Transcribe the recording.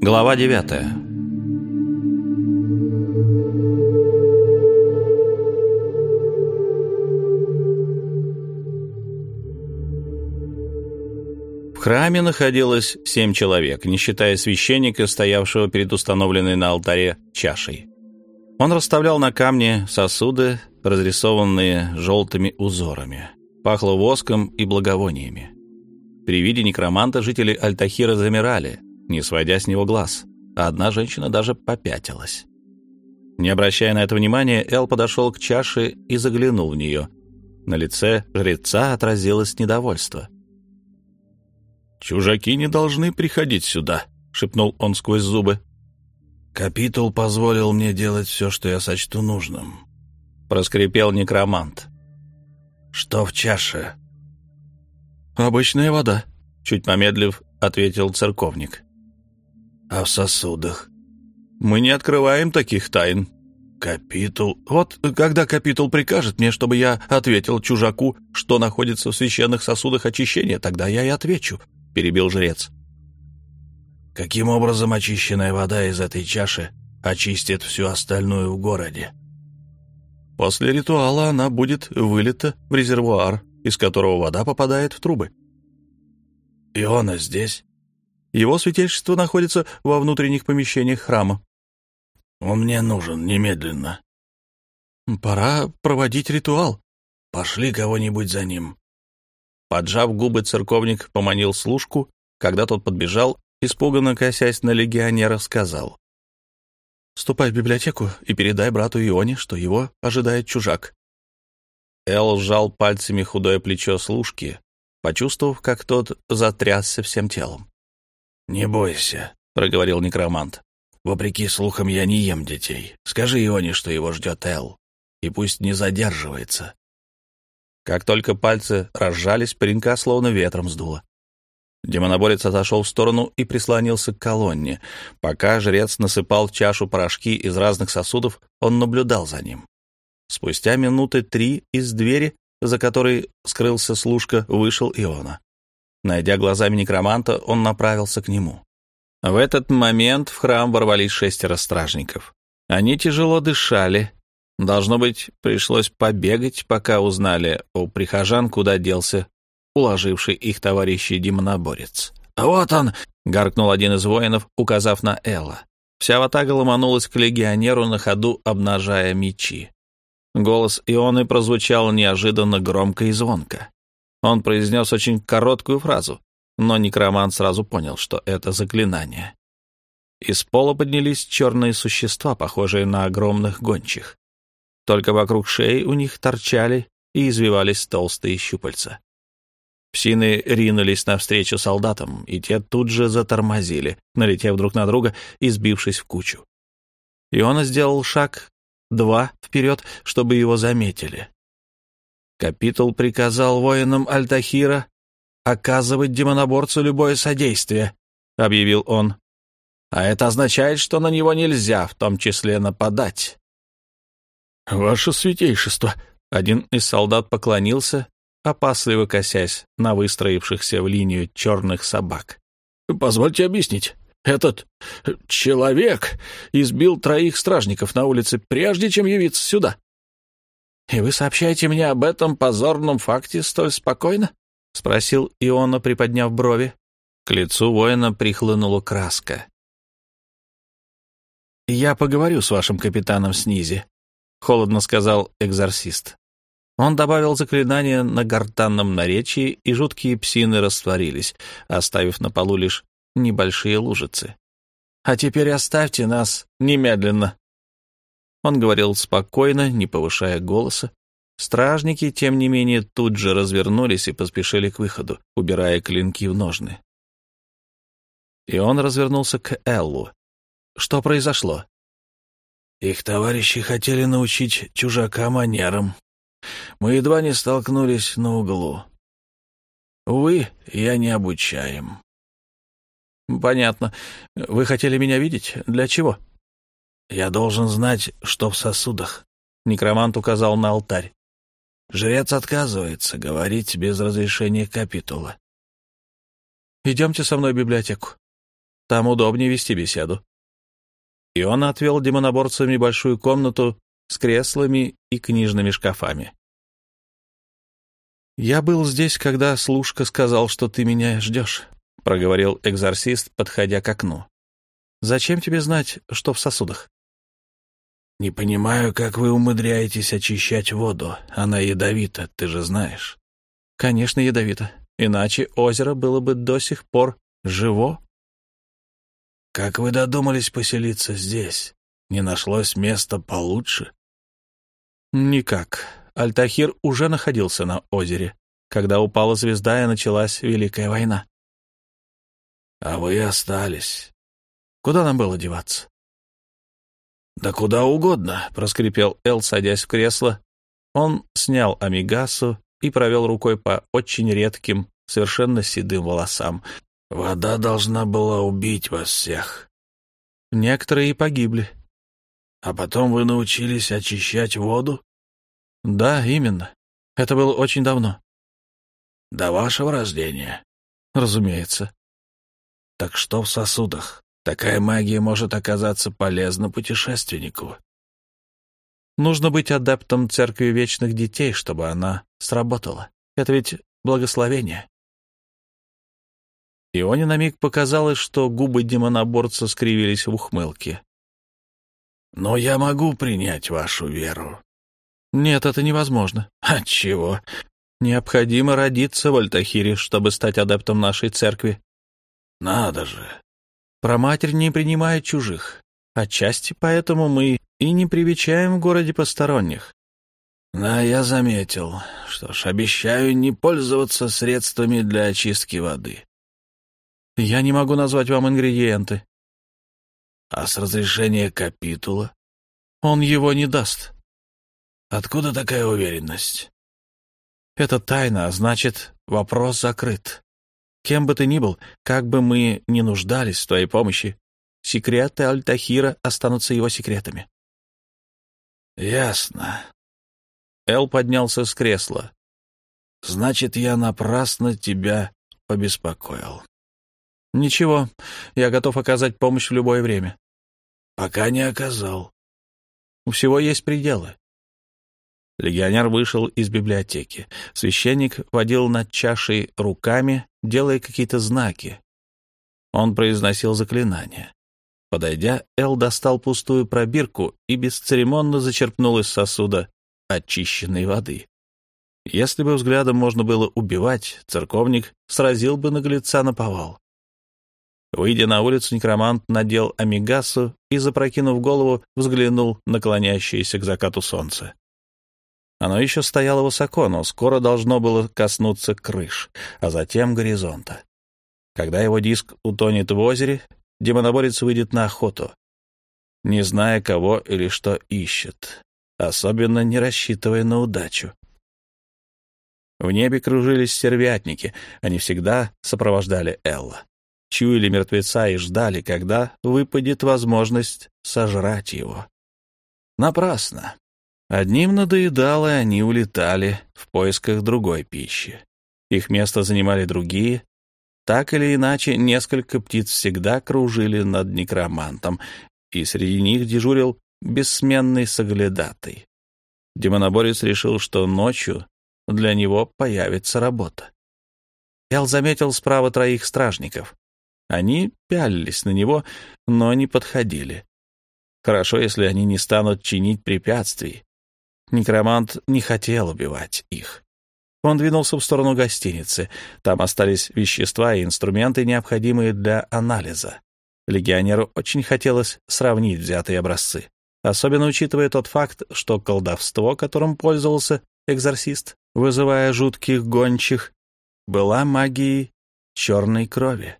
Глава девятая В храме находилось семь человек, не считая священника, стоявшего перед установленной на алтаре чашей. Он расставлял на камне сосуды, разрисованные желтыми узорами. Пахло воском и благовониями. При виде некроманта жители Альтахира замирали, не сводя с него глаз, одна женщина даже попятилась. Не обращая на это внимания, Эл подошел к чаше и заглянул в нее. На лице жреца отразилось недовольство. «Чужаки не должны приходить сюда», — шепнул он сквозь зубы. «Капитул позволил мне делать все, что я сочту нужным», — проскрипел некромант. «Что в чаше?» «Обычная вода», — чуть помедлив, ответил церковник. «А в сосудах?» «Мы не открываем таких тайн». «Капитул...» «Вот когда капитул прикажет мне, чтобы я ответил чужаку, что находится в священных сосудах очищения, тогда я и отвечу», — перебил жрец. «Каким образом очищенная вода из этой чаши очистит всю остальную в городе?» «После ритуала она будет вылита в резервуар, из которого вода попадает в трубы». «Иона здесь?» Его святейшество находится во внутренних помещениях храма. Он мне нужен немедленно. Пора проводить ритуал. Пошли кого-нибудь за ним. Поджав губы, церковник поманил служку. Когда тот подбежал, испуганно косясь на легионера, сказал. «Ступай в библиотеку и передай брату Ионе, что его ожидает чужак». Эл сжал пальцами худое плечо служки, почувствовав, как тот затрясся всем телом. «Не бойся», — проговорил некромант. «Вопреки слухам, я не ем детей. Скажи Ионе, что его ждет Эл, и пусть не задерживается». Как только пальцы разжались, паренька словно ветром сдуло. Демоноборец отошел в сторону и прислонился к колонне. Пока жрец насыпал в чашу порошки из разных сосудов, он наблюдал за ним. Спустя минуты три из двери, за которой скрылся служка, вышел Иона. Найдя глазами некроманта, он направился к нему. В этот момент в храм ворвались шестеро стражников. Они тяжело дышали. Должно быть, пришлось побегать, пока узнали у прихожан, куда делся уложивший их товарищей демоноборец. «Вот он!» — гаркнул один из воинов, указав на Элла. Вся ватага ломанулась к легионеру на ходу, обнажая мечи. Голос Ионы прозвучал неожиданно громко и звонко. Он произнес очень короткую фразу, но некромант сразу понял, что это заклинание. Из пола поднялись черные существа, похожие на огромных гончих. Только вокруг шеи у них торчали и извивались толстые щупальца. Псины ринулись навстречу солдатам, и те тут же затормозили, налетев друг на друга и сбившись в кучу. Иона сделал шаг, два вперед, чтобы его заметили. Капитул приказал воинам Альтахира оказывать демоноборцу любое содействие, — объявил он. А это означает, что на него нельзя, в том числе нападать. «Ваше святейшество!» — один из солдат поклонился, опасливо косясь на выстроившихся в линию черных собак. «Позвольте объяснить. Этот человек избил троих стражников на улице, прежде чем явиться сюда. «И вы сообщаете мне об этом позорном факте столь спокойно?» — спросил Иона, приподняв брови. К лицу воина прихлынула краска. «Я поговорю с вашим капитаном Снизи», — холодно сказал экзорцист. Он добавил заклинание на гортанном наречии, и жуткие псины растворились, оставив на полу лишь небольшие лужицы. «А теперь оставьте нас немедленно», он говорил спокойно, не повышая голоса. Стражники, тем не менее, тут же развернулись и поспешили к выходу, убирая клинки в ножны. И он развернулся к Эллу. Что произошло? Их товарищи хотели научить чужака манерам. Мы едва не столкнулись на углу. Увы, я не обучаем. Понятно. Вы хотели меня видеть? Для чего? Я должен знать, что в сосудах. Некромант указал на алтарь. Жрец отказывается говорить без разрешения капитула. Идемте со мной в библиотеку. Там удобнее вести беседу. И он отвел демоноборцам небольшую комнату с креслами и книжными шкафами. «Я был здесь, когда служка сказал, что ты меня ждешь», — проговорил экзорцист, подходя к окну. «Зачем тебе знать, что в сосудах?» «Не понимаю, как вы умудряетесь очищать воду. Она ядовита, ты же знаешь». «Конечно, ядовита. Иначе озеро было бы до сих пор живо». «Как вы додумались поселиться здесь? Не нашлось места получше?» «Никак. Альтахир уже находился на озере, когда упала звезда и началась Великая война». «А вы остались. Куда нам было деваться?» «Да куда угодно», — проскрипел Эл, садясь в кресло. Он снял амигасу и провел рукой по очень редким, совершенно седым волосам. «Вода должна была убить вас всех». «Некоторые и погибли». «А потом вы научились очищать воду?» «Да, именно. Это было очень давно». «До вашего рождения?» «Разумеется». «Так что в сосудах? Такая магия может оказаться полезна путешественнику». «Нужно быть адептом Церкви Вечных Детей, чтобы она сработала. Это ведь благословение». Ионе на миг показалось, что губы демоноборца скривились в ухмылке. «Но я могу принять вашу веру». «Нет, это невозможно». «Отчего?» «Необходимо родиться в Альтахире, чтобы стать адептом нашей церкви». «Надо же». «Про матерь не принимает чужих. Отчасти поэтому мы и не привечаем в городе посторонних». «Да, я заметил. Что ж, обещаю не пользоваться средствами для очистки воды». «Я не могу назвать вам ингредиенты». «А с разрешения капитула?» «Он его не даст». Откуда такая уверенность? Это тайна, а значит, вопрос закрыт. Кем бы ты ни был, как бы мы ни нуждались в твоей помощи, секреты Альтахира останутся его секретами. Ясно. Эл поднялся с кресла. Значит, я напрасно тебя побеспокоил. Ничего, я готов оказать помощь в любое время. Пока не оказал. У всего есть пределы. Легионер вышел из библиотеки. Священник водил над чашей руками, делая какие-то знаки. Он произносил заклинание. Подойдя, Эл достал пустую пробирку и бесцеремонно зачерпнул из сосуда очищенной воды. Если бы взглядом можно было убивать, церковник сразил бы наглеца на повал. Выйдя на улицу, некромант надел амигасу и, запрокинув голову, взглянул на клонящееся к закату солнце. Оно еще стояло высоко, но скоро должно было коснуться крыш, а затем горизонта. Когда его диск утонет в озере, демоноборец выйдет на охоту, не зная, кого или что ищет, особенно не рассчитывая на удачу. В небе кружились стервятники, они всегда сопровождали Элла. Чуяли мертвеца и ждали, когда выпадет возможность сожрать его. Напрасно. Одним надоедало, и они улетали в поисках другой пищи. Их место занимали другие. Так или иначе, несколько птиц всегда кружили над некромантом, и среди них дежурил бессменный соглядатый. Демоноборец решил, что ночью для него появится работа. Эл заметил справа троих стражников. Они пялились на него, но не подходили. Хорошо, если они не станут чинить препятствий. Некромант не хотел убивать их. Он двинулся в сторону гостиницы. Там остались вещества и инструменты, необходимые для анализа. Легионеру очень хотелось сравнить взятые образцы, особенно учитывая тот факт, что колдовство, которым пользовался экзорцист, вызывая жутких гончих, была магией черной крови.